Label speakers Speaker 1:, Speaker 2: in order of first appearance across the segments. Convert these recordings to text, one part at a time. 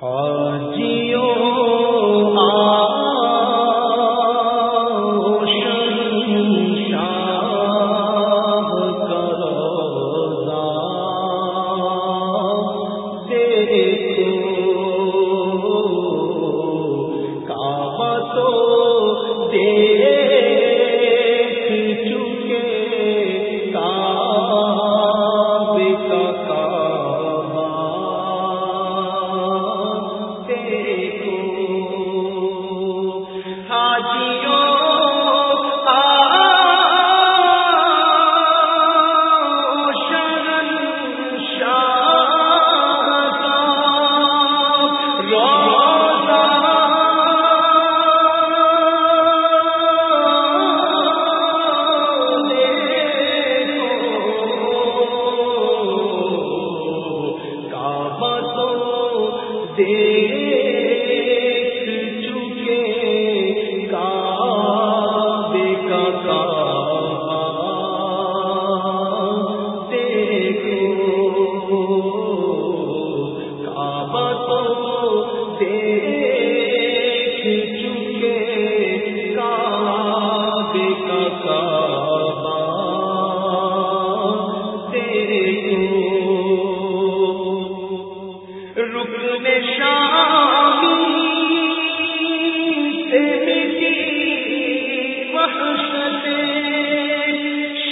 Speaker 1: حاجیوں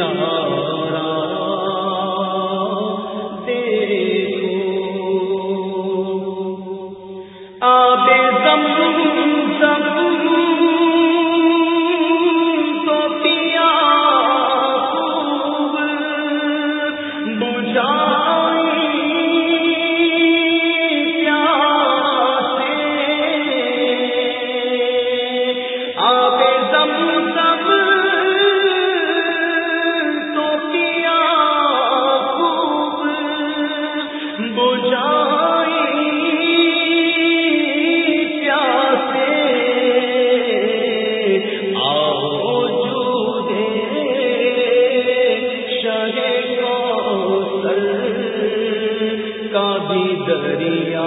Speaker 1: نہ کا بھی دریا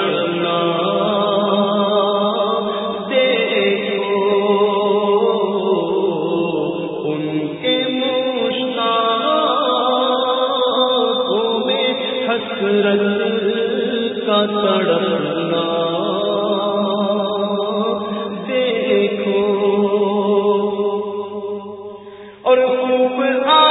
Speaker 1: حسرت کا تڑپنا۔ دیکھو۔ اور خوب آ